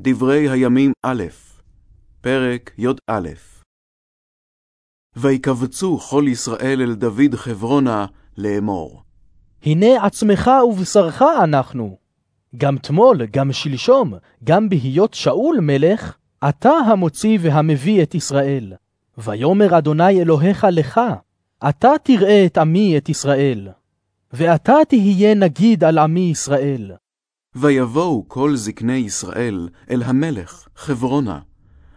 דברי הימים א', פרק י"א. ויקבצו כל ישראל אל דוד חברונה לאמור. הנה עצמך ובשרך אנחנו. גם תמול, גם שלשום, גם בהיות שאול מלך, אתה המוציא והמביא את ישראל. ויאמר אדוני אלוהיך לך, אתה תראה את עמי את ישראל, ואתה תהיה נגיד על עמי ישראל. ויבואו כל זקני ישראל אל המלך חברונה,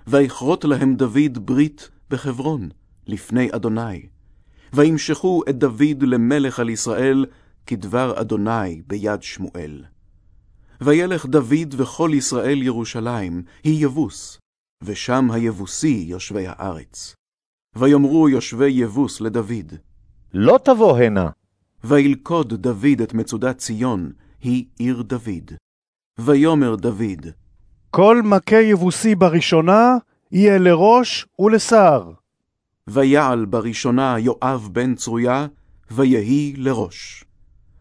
ויכרות להם דוד ברית בחברון, לפני אדוני. וימשכו את דוד למלך על ישראל, כדבר אדוני ביד שמואל. וילך דוד וכל ישראל ירושלים, היא יבוס, ושם היבוסי יושבי הארץ. ויאמרו יושבי יבוס לדוד, לא תבוא הנה. וילכוד דוד את מצודת ציון, היא עיר דוד. ויאמר דוד, כל מכה יבוסי בראשונה יהיה לראש ולשר. ויעל בראשונה יואב בן צרויה, ויהי לראש.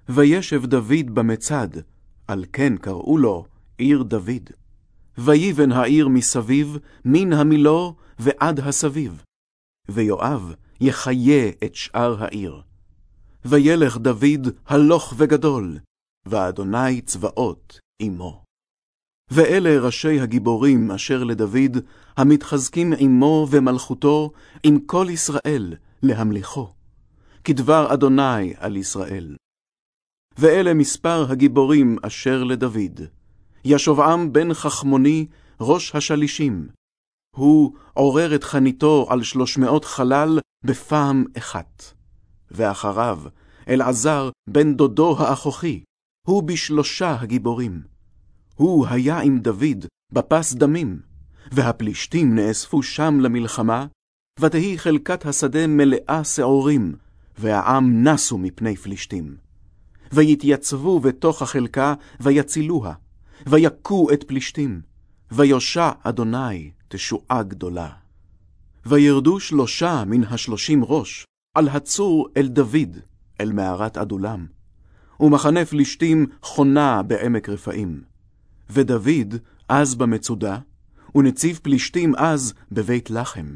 וישב דוד במצד, על כן קראו לו עיר דוד. ויבן העיר מסביב, מן המילו ועד הסביב. ויואב יחיה את שאר העיר. וילך דוד הלוך וגדול, ואדוני צבאות עמו. ואלה ראשי הגיבורים אשר לדוד, המתחזקים עמו ומלכותו, עם כל ישראל, להמליכו. כדבר אדוני על ישראל. ואלה מספר הגיבורים אשר לדוד. ישובעם בן חכמוני, ראש השלישים. הוא עורר את חניתו על שלוש מאות חלל בפעם אחת. ואחריו, אלעזר בן דודו האחוכי, הוא בשלושה הגיבורים. הוא היה עם דוד בפס דמים, והפלישתים נאספו שם למלחמה, ותהי חלקת השדה מלאה שעורים, והעם נסו מפני פלישתים. ויתייצבו בתוך החלקה, ויצילוה, ויכו את פלישתים, ויושע אדוני תשועה גדולה. וירדו שלושה מן השלושים ראש, על הצור אל דוד, אל מערת אדולם. ומחנה פלישתים חונה בעמק רפאים. ודוד אז במצודה, ונציב פלישתים אז בבית לחם.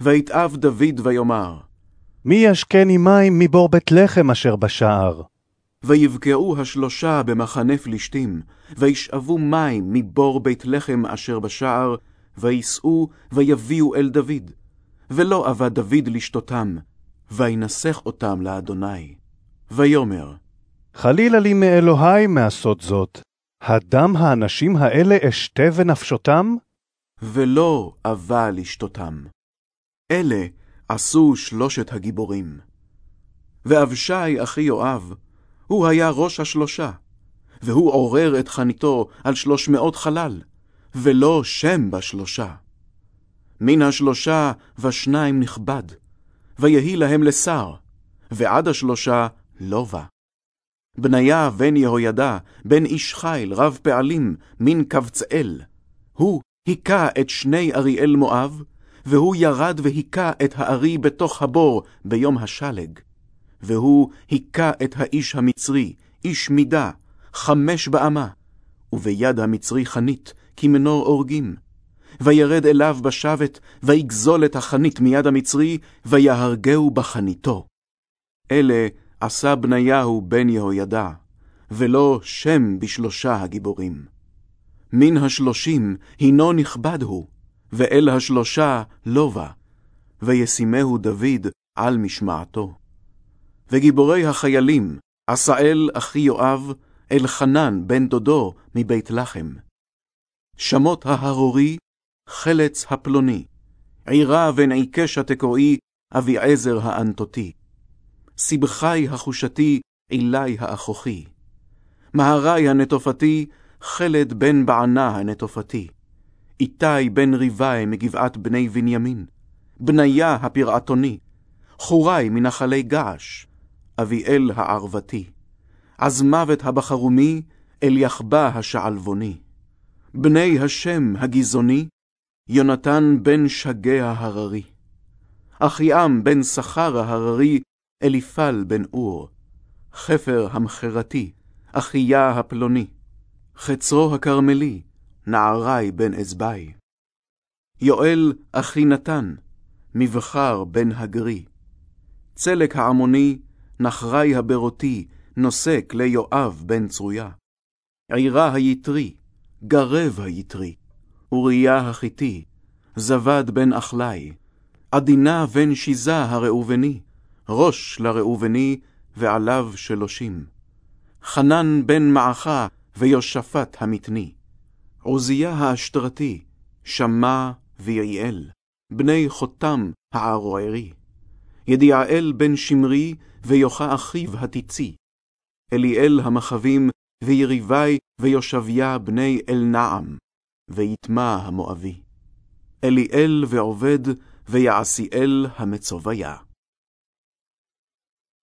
ויתאב דוד ויאמר, מי ישקני מים מבור בית לחם אשר בשער? ויבקעו השלושה במחנה פלישתים, וישאבו מים מבור בית לחם אשר בשער, וייסעו ויביאו אל דוד. ולא אבא דוד לשתותם, וינסח אותם לאדוני. ויאמר, חלילה לי מאלוהי מעשות זאת. הדם האנשים האלה אשתה ונפשותם? ולא אבא לשתותם. אלה עשו שלושת הגיבורים. ואבשי אחי יואב, הוא היה ראש השלושה, והוא עורר את חניתו על שלוש מאות חלל, ולא שם בשלושה. מן השלושה ושניים נכבד, ויהי להם לשר, ועד השלושה לא בא. בניה בן יהוידע, בן איש חיל, רב פעלים, מן קבצאל. הוא היכה את שני אריאל מואב, והוא ירד והיכה את הארי בתוך הבור ביום השלג. והוא היכה את האיש המצרי, איש מידה, חמש באמה, וביד המצרי חנית, כמנור אורגים. וירד אליו בשבת, ויגזול את החנית מיד המצרי, ויהרגהו בחניתו. אלה עשה בניהו בן יהוידע, ולא שם בשלושה הגיבורים. מן השלושים הינו נכבד הוא, ואל השלושה לא בא, וישימהו דוד על משמעתו. וגיבורי החיילים, עשאל אחי יואב, אלחנן בן דודו מבית לחם. שמות ההרורי, חלץ הפלוני, עירה בן התקועי, אביעזר האנטותי. סבחי החושתי, עילי האחוכי. מהרי הנטופתי, חלד בן בענה הנטופתי. איתי בן ריבי מגבעת בני בנימין. בניה הפרעתוני. חורי מנחלי געש. אביאל הערבתי. עזמוות הבחרומי, אל יחבה השעלבוני. בני השם הגזעוני, יונתן בן שגה ההררי. אחיעם בן שכר ההררי, אליפל בן אור. חפר המחרתי, אחיה הפלוני. חצרו הכרמלי, נערי בן אזבי. יואל אחי נתן, מבחר בן הגרי. צלק העמוני, נחרי הברותי, נושא כלי יואב בן צרויה. עירה היתרי, גרב היתרי, אוריה החיתי, זבד בן אחלי, עדינה בן שיזה הראובני, ראש לראובני, ועליו שלושים. חנן בן מעכה, ויושפט המתני. עוזיה האשתרתי, שמע ויעיאל, בני חותם הערוערי. ידיעאל בן שמרי, ויוחה אחיו התיצי. אליאל המחבים, ויריבי, ויושביה בני אלנעם, ויטמע המואבי. אליאל ועובד, ויעשיאל המצוביה.